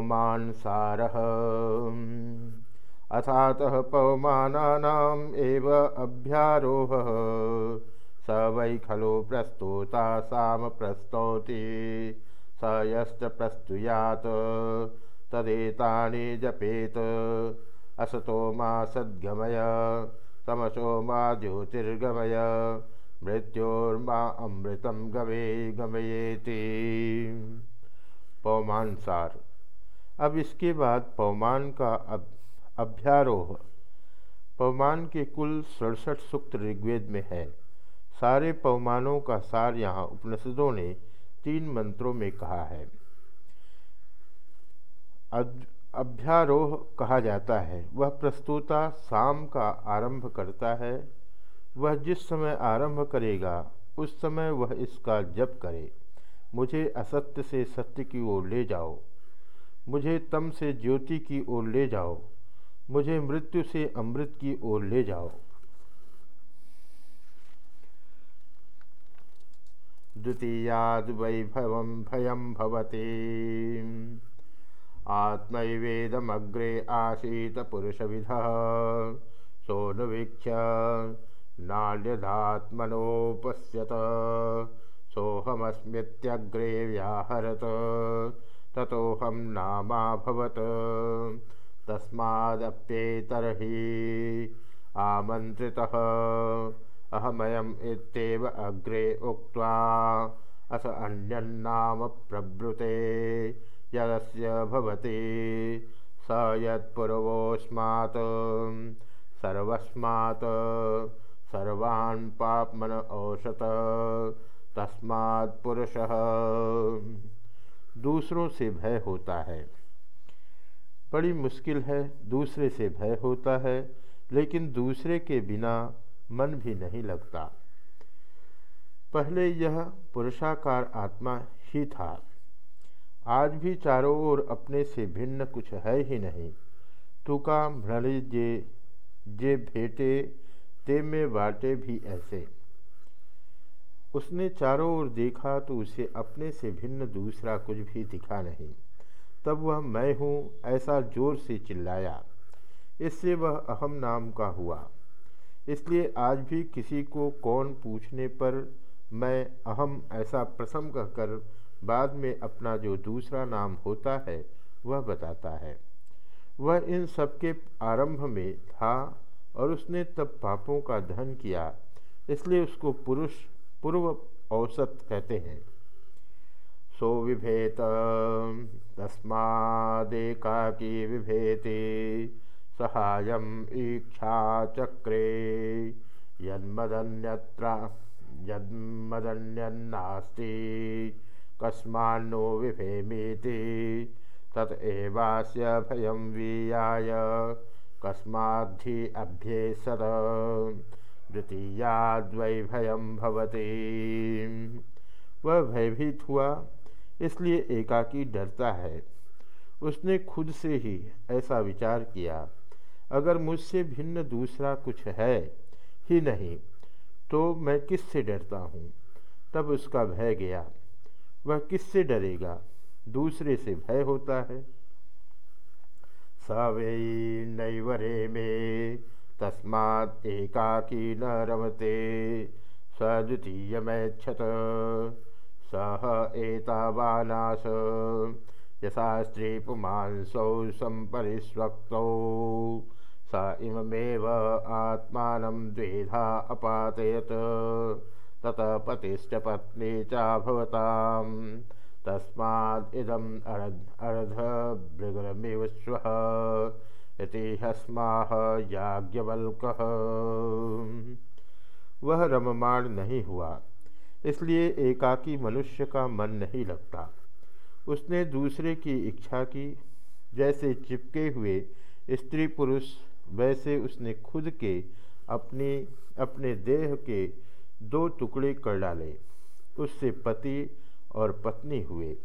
पौमान सार अथातः पौमानानाम् एव अभ्यारोह। स वै खलु प्रस्तुता साम प्रस्तौति। स यश्च प्रस्तुयात्। तदेतानि जपेत। असतो मा सद्गमय। तमसो मा ज्योतिर्गमय। मृत्योर्मा अमृतम गवे गमयेति। पौमानसार अब इसके बाद पौमान का अब अभ्यारोह। पवमान के कुल सड़सठ सूक्त ऋग्वेद में है। सारे पवमानों का सार यहाँ उपनिषदों ने तीन मंत्रों में कहा है। अभ्यारोह कहा जाता है। वह प्रस्तुता शाम का आरंभ करता है। वह जिस समय आरंभ करेगा, उस समय वह इसका जप करे। मुझे असत्य से सत्य की ओर ले जाओ। मुझे तम से ज्योति की ओर ले जाओ। मुझे मृत्यु से अमृत की ओर ले जाओ। द्वितीयाद वैभव भयम भवती। आत्मवेदमग्रे आसीत पुरुषविध। सोनुवीक्ष नाल्यदात्मनोपश्यत सोहमस्मृत्यग्रे व्याहरत। ततोहम नामाभवत। तस्मादप्येतर्हि आमन्त्रितः। अहमयम् इत्येव अग्रे उक्त्वा अस अन्यन्नाम प्रब्रुते यदस्य भवति। स यत्पूर्वोऽस्मात्। सर्वस्मात्। सर्वान् पाप्मन औषत। तस्मात् पुरुषः दूसरों से भय होता है। बड़ी मुश्किल है, दूसरे से भय होता है, लेकिन दूसरे के बिना मन भी नहीं लगता। पहले यह पुरुषाकार आत्मा ही था। आज भी चारों ओर अपने से भिन्न कुछ है ही नहीं। तुका भ्रणी जे जे भेटे ते में बाटे भी ऐसे। उसने चारों ओर देखा तो उसे अपने से भिन्न दूसरा कुछ भी दिखा नहीं। तब वह, मैं हूँ, ऐसा ज़ोर से चिल्लाया। इससे वह अहम नाम का हुआ। इसलिए आज भी किसी को कौन पूछने पर मैं अहम ऐसा प्रसम कहकर बाद में अपना जो दूसरा नाम होता है, वह बताता है। वह इन सबके आरंभ में था और उसने तब पापों का धन किया। इसलिए उसको पुरुष पूर्व औसत कहते हैं। सो विभेत, तस्मादेकाकी विभेति सहायम इच्छा चक्रे, यन्मदन्यत्र, यन्मदन्यन्नास्ति, कस्मान्नो विभेमीति, तत एवास्य भयं वीयाय, कस्माद्धि अभ्येसत द्वितीयाद्वै भयं भवति। वह भयभीत हुआ, इसलिए एकाकी डरता है। उसने खुद से ही ऐसा विचार किया, अगर मुझसे भिन्न दूसरा कुछ है ही नहीं तो मैं किससे डरता हूँ? तब उसका भय गया। वह किससे डरेगा? दूसरे से भय होता है। सवे नैवरे में तस्मात् एकाकी न रमते सद्वितीयमैक्षत सह एतावानास यथा स्त्री पुमांसौ संपरिस्वक्तौ स इममेव आत्मानं द्वेधा अपातयत। ततः पतिश्च पत्नी चाभवताम् तस्मादिदम् अर्ध अर्धभृगरमिव स्वः इति हस्माह याज्ञवल्कः। वह रममाण नहीं हुआ, इसलिए एकाकी मनुष्य का मन नहीं लगता। उसने दूसरे की इच्छा की, जैसे चिपके हुए स्त्री पुरुष, वैसे उसने खुद के अपने अपने देह के दो टुकड़े कर डाले। उससे पति और पत्नी हुए।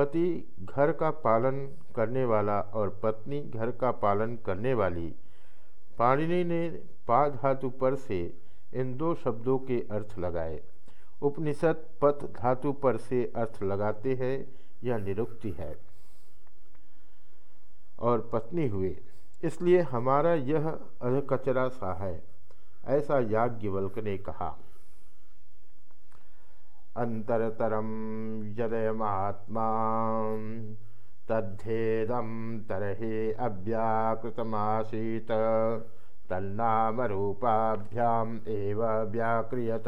पति घर का पालन करने वाला और पत्नी घर का पालन करने वाली, पाणिनि ने पा धातु पर से इन दो शब्दों के अर्थ लगाए। उपनिषद पथ धातु पर से अर्थ लगाते हैं, यह निरुक्ति है। और पत्नी हुए, इसलिए हमारा यह अधकचरा सा है, ऐसा याज्ञवल्क ने कहा। अंतरतरम यदयमात्मा तद्धेदम तरहे अव्याकृतमासीत। तन्नामरूपाभ्याम एव व्याक्रियत।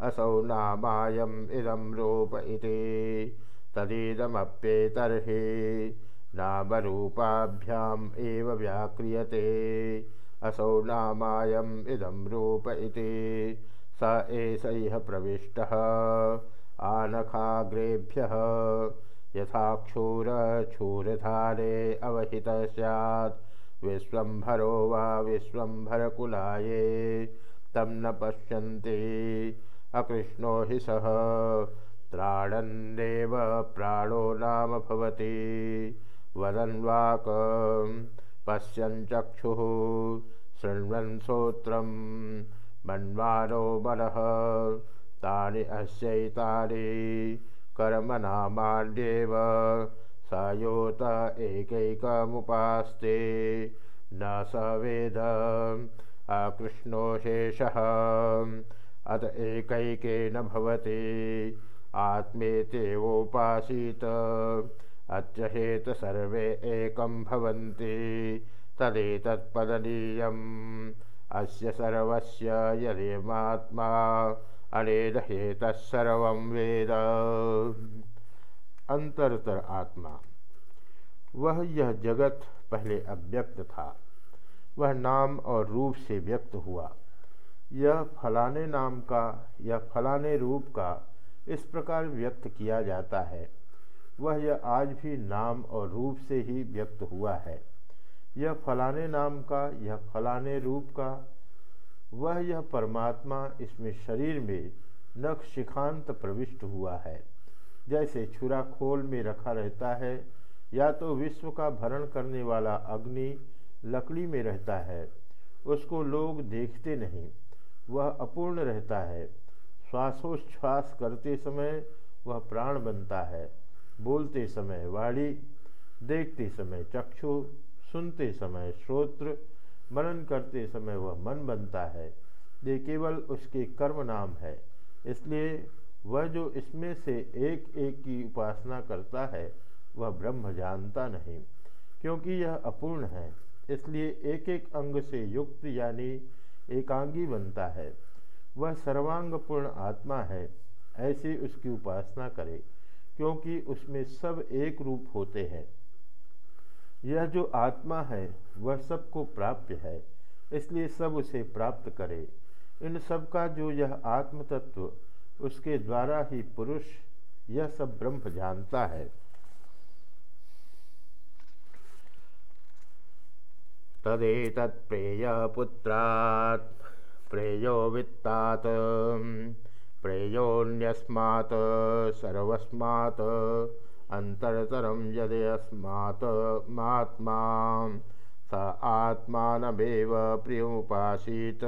असौ नामायम इदम रूप इति। तदिदमप्येतर्हि नामरूपाभ्याम एव व्याक्रियते। असौ नामायम इदम रूप इति स एष इह प्रविष्टः। आनखाग्रेभ्यः। यथा क्षूरक्षूरधारे अवहितः स्यात्। विश्वम्भरो वा विश्वम्भरकुलाये तं न पश्यन्ति। अकृष्णो हि सः। त्राणन्नेव प्राणो नाम भवति। वदन्वाक पश्यञ्चक्षुः शृण्वन् श्रोत्रं मन्वानो मनः तानि अस्यैतानि कर्मनामान्येव। सायोत एकैकमुपास्ते। न स वेद। अकृष्णो शेषः। अत एकैकेन भवति। आत्मेतेवोपासीत अत्यहेत सर्वे एकं भवन्ति। तदेतत्पदनीयम् अस्य सर्वस्य यदेमात्मा अनेदहेतः सर्वं वेद। अंतरतर आत्मा। वह यह जगत पहले अव्यक्त था। वह नाम और रूप से व्यक्त हुआ। यह फलाने नाम का, या फलाने रूप का इस प्रकार व्यक्त किया जाता है। वह यह आज भी नाम और रूप से ही व्यक्त हुआ है। यह फलाने नाम का, यह फलाने रूप का, वह यह परमात्मा इसमें शरीर में नख शिखांत प्रविष्ट हुआ है। जैसे छुरा खोल में रखा रहता है, या तो विश्व का भरण करने वाला अग्नि लकड़ी में रहता है, उसको लोग देखते नहीं, वह अपूर्ण रहता है। श्वासोच्छ्वास करते समय वह प्राण बनता है, बोलते समय वाणी, देखते समय चक्षु सुनते समय, श्रोत्र, मनन करते समय वह मन बनता है। ये केवल उसके कर्म नाम है। इसलिए वह जो इसमें से एक एक की उपासना करता है, वह ब्रह्म जानता नहीं, क्योंकि यह अपूर्ण है। इसलिए एक एक अंग से युक्त यानी एकांगी बनता है। वह सर्वांगपूर्ण आत्मा है, ऐसी उसकी उपासना करे, क्योंकि उसमें सब एक रूप होते हैं। यह जो आत्मा है, वह सबको प्राप्य है, इसलिए सब उसे प्राप्त करे। इन सब का जो यह आत्म तत्व उसके द्वारा ही पुरुष, यह सब ब्रह्म जानता है। तदेतत्प्रेयपुत्रात् प्रेयो वित्तात्, प्रेयोऽन्यस्मात्, सर्वस्मात्। अन्तरतरं यदस्मात् मात्मा, स आत्मानमेव प्रियमुपासीत।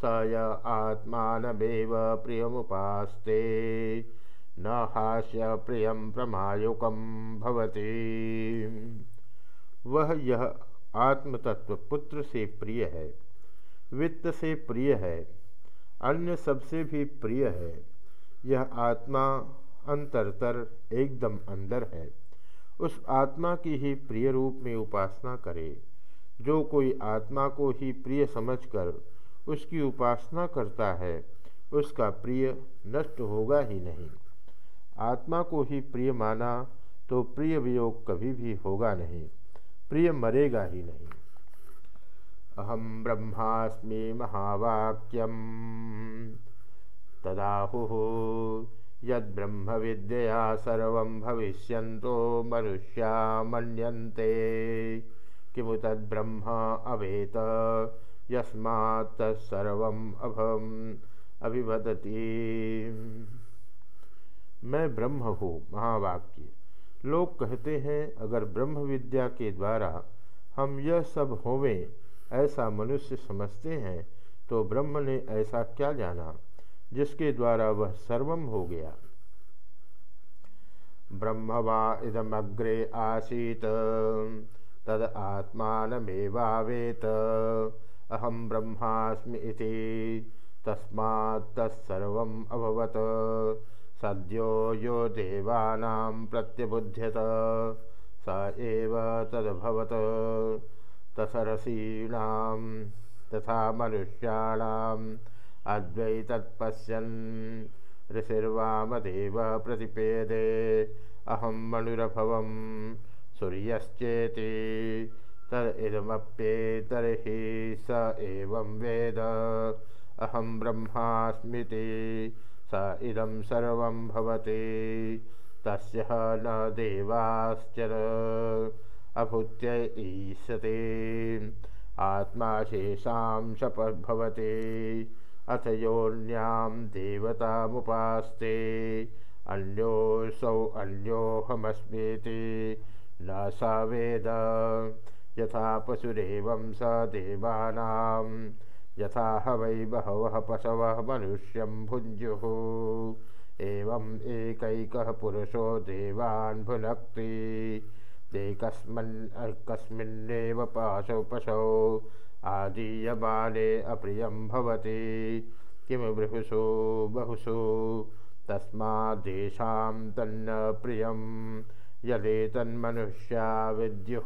स य आत्मानमेव प्रियमुपास्ते, न हास्य प्रियं प्रमायुकं भवति। वह यह आत्मतत्व पुत्र से प्रिय है, वित्त से प्रिय है, अन्य सबसे भी प्रिय है, यह आत्मा अंतरतर एकदम अंदर है। उस आत्मा की ही प्रिय रूप में उपासना करे। जो कोई आत्मा को ही प्रिय समझकर उसकी उपासना करता है, उसका प्रिय नष्ट होगा ही नहीं। आत्मा को ही प्रिय माना तो प्रिय वियोग कभी भी होगा नहीं, प्रिय मरेगा ही नहीं। अहम ब्रह्मास्मि महावाक्यम। तदाहु यद्ब्रह्म विद्या सर्व भविष्य मनुष्या मनते किमु तद्ब्रह्म अवेत यस्मात्तर्व अभम अभिवदती। मैं ब्रह्म हूँ, महावाक्य। लोग कहते हैं, अगर ब्रह्म विद्या के द्वारा हम यह सब होवें, ऐसा मनुष्य समझते हैं तो ब्रह्म ने ऐसा क्या जाना? जिसके द्वारा वह सर्वम हो गया। ब्रह्म वा इदमग्रे आसीत, तद आत्मानमेवावेत। अहम ब्रह्मास्मि इति, तस्मात् तत्सर्वम् अभवत्। सद्यो यो देवानां प्रत्यबुध्यत स एव तथा मनुष्याणाम् अद्वैतत्पश्यन् ऋषिर्वामदेव प्रतिपेदे। अहं मणुरभवं सूर्यश्चेति। तदिदमप्येतर्हि स एवं वेद। अहं ब्रह्मास्मिति स इदं सर्वं भवति। तस्य न देवाश्चर अभूत्य ईशते आत्मा शेषां शपभवते अथ योन्यां देवतामुपास्ते अन्योऽसौ अन्योऽहमस्मीति। न स वेद यथा पशुरेवं स देवानां यथा ह वै बहवः पशवः मनुष्यं भुञ्जुः। एवम् एकैकः पुरुषो देवान् भुनक्ति ते कस्मन् कस्मिन्नेव पाशौ पशौ आदीयमाने अप्रियं भवति। किं बृहुषु, बहुषु तस्मादेषां तन्न प्रियं यदि तन्मनुष्या विद्युः।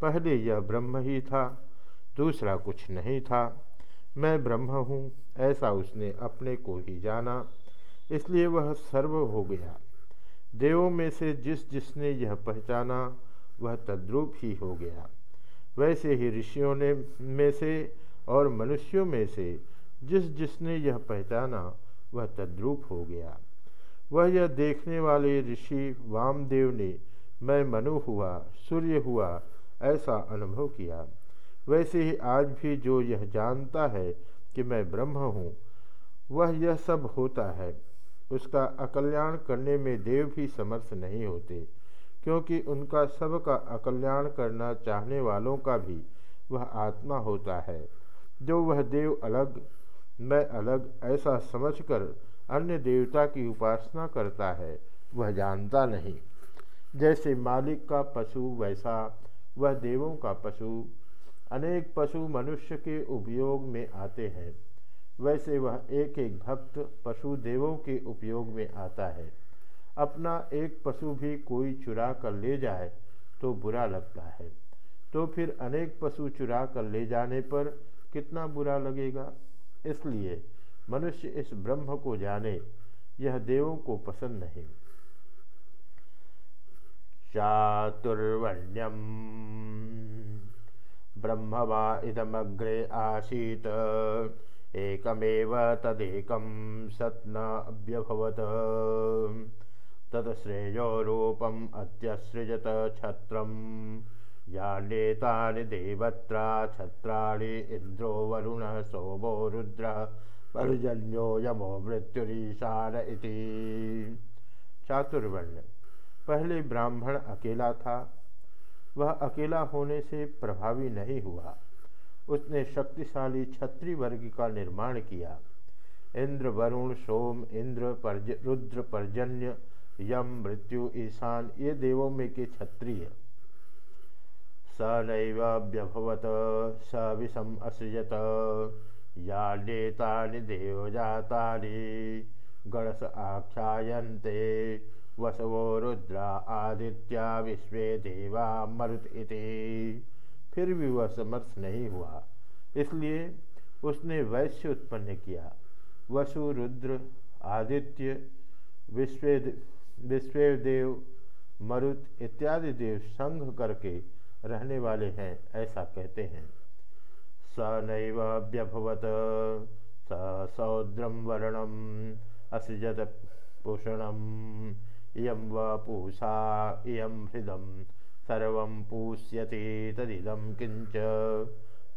पहले यह ब्रह्म ही था, दूसरा कुछ नहीं था। मैं ब्रह्म हूँ, ऐसा उसने अपने को ही जाना, इसलिए वह सर्व हो गया। देवों में से जिस जिसने यह पहचाना, वह तद्रूप ही हो गया। वैसे ही ऋषियों ने में से और मनुष्यों में से जिस जिसने यह पहचाना, वह तद्रूप हो गया। वह यह देखने वाले ऋषि वामदेव ने, मैं मनु हुआ, सूर्य हुआ, ऐसा अनुभव किया। वैसे ही आज भी जो यह जानता है कि मैं ब्रह्म हूँ, वह यह सब होता है। उसका अकल्याण करने में देव भी समर्थ नहीं होते, क्योंकि उनका सबका अकल्याण करना चाहने वालों का भी वह आत्मा होता है। जो वह देव अलग, मैं अलग ऐसा समझकर अन्य देवता की उपासना करता है, वह जानता नहीं। जैसे मालिक का पशु वैसा, वह देवों का पशु। अनेक पशु मनुष्य के उपयोग में आते हैं। वैसे वह एक एक भक्त पशु देवों के उपयोग में आता है। अपना एक पशु भी कोई चुरा कर ले जाए तो बुरा लगता है। तो फिर अनेक पशु चुरा कर ले जाने पर कितना बुरा लगेगा? इसलिए मनुष्य इस ब्रह्म को जाने, यह देवों को पसंद नहीं। चातुर्वण्यम ब्रह्म वा इदमग्रे आसीत। एकमेव तदेकं सत् न अभ्यभवत् तत्श्रेयो रूपम् अत्यसृजत छत्रं यान्येतानि देवत्रा, छत्राणि इन्द्रो वरुणः, सोमो रुद्रः, पर्जन्यो यमो मृत्युरीशान इति। चातुर्वर्ण पहले ब्राह्मण अकेला था। वह अकेला होने से प्रभावी नहीं हुआ। उसने शक्तिशाली छत्री वर्ग का निर्माण किया। इंद्र, वरुण, सोम, इंद्र, परज, रुद्र, पर्जन्य, यम, मृत्यु, ईशान, ये देवों में के क्षत्रिय स नैव्यभवत स विषम असृजत, या नेतानि देवजातानि गणस आख्यायन्ते, वसवो रुद्रा आदित्या विश्वे देवा मरुत इति। फिर भी वह समर्थ नहीं हुआ। इसलिए उसने वैश्य उत्पन्न किया। वसु, रुद्र, आदित्य विश्व विश्वदेव, मरुत इत्यादि देव संघ करके रहने वाले हैं, ऐसा कहते हैं। स नैव्यभवत स सौद्रम वर्णम असजत पोषणम इयम व पूषा इयम हृदम। सर्व पूष्यति तदिदम किंच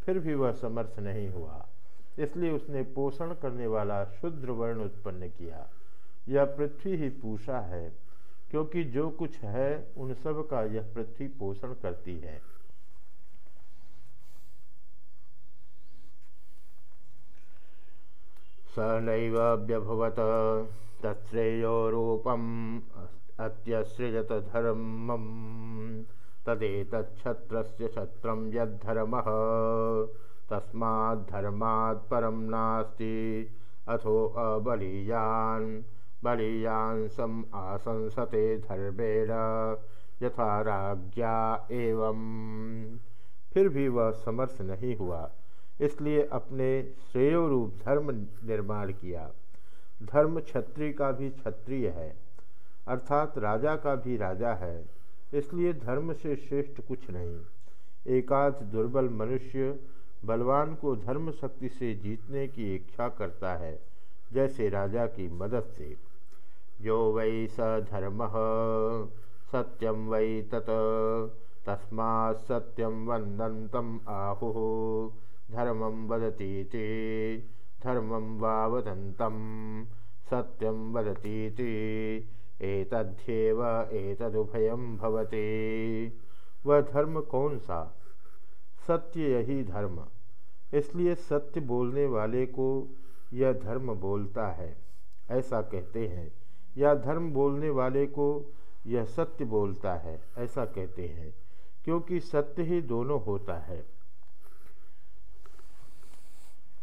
फिर भी वह समर्थ नहीं हुआ। इसलिए उसने पोषण करने वाला शुद्र वर्ण उत्पन्न किया। यह पृथ्वी ही पूषा है, क्योंकि जो कुछ है, उन सब का यह पृथ्वी पोषण करती है। स नैव्यभवत तत्श्रेयो रूप रूपम अत्यसृजत धर्मम। तदेतक्षत्र क्षत्रम यद्धर्म। तस्माद्धर्मात् परम नास्ति। अथो अबलीयान। बलीयान सम आसंसते धर्मेण। यथा राज्ञा एवं फिर भी वह समर्थ नहीं हुआ। इसलिए अपने श्रेयोरूप धर्म निर्माण किया। धर्म क्षत्रिय का भी क्षत्रिय है। अर्थात राजा का भी राजा है। इसलिए धर्म से श्रेष्ठ कुछ नहीं। एकाध दुर्बल मनुष्य बलवान को धर्म शक्ति से जीतने की इच्छा करता है, जैसे राजा की मदद से। जो वै स धर्म सत्यम वै तत तस्मा सत्यम वंदन्तम आहु। धर्म वदती धर्म वा वदन्तम सत्यम वदती एतद्येव भवते। वह धर्म कौन सा? सत्य यही धर्म। इसलिए सत्य बोलने वाले को यह धर्म बोलता है। ऐसा कहते हैं। या धर्म बोलने वाले को यह सत्य बोलता है। ऐसा कहते हैं। क्योंकि सत्य ही दोनों होता है।